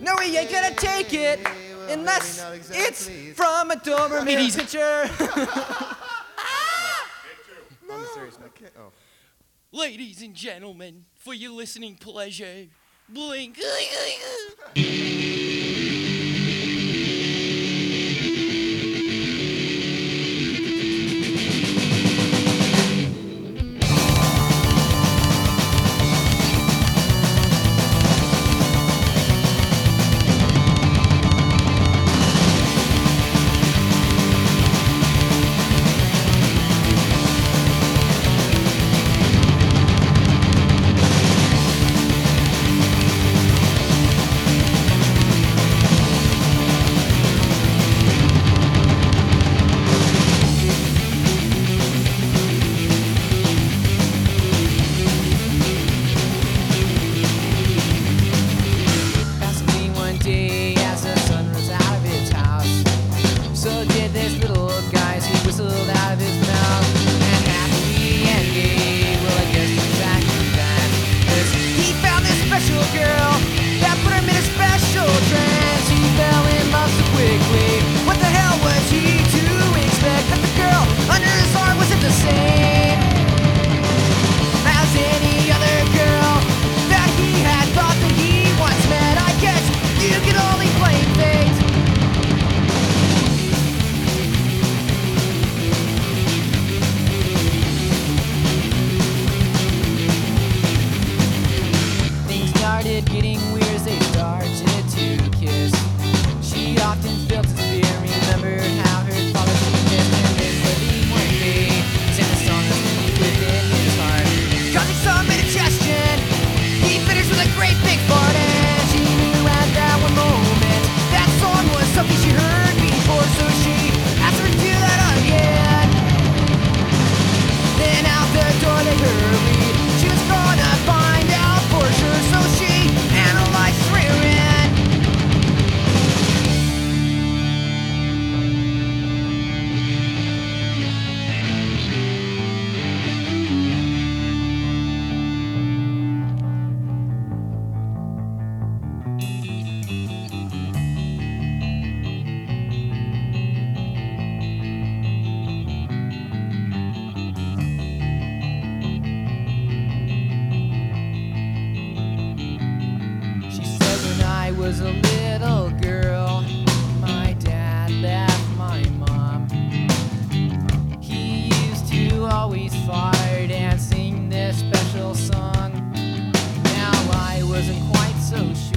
No, he ain't gonna take it unless exactly. it's from a dormer picture. no. oh. Ladies and gentlemen, for your listening pleasure, blink. started getting weird. was a little girl, my dad left my mom. He used to always fart and sing this special song. Now I wasn't quite so sure.